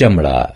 ચમડા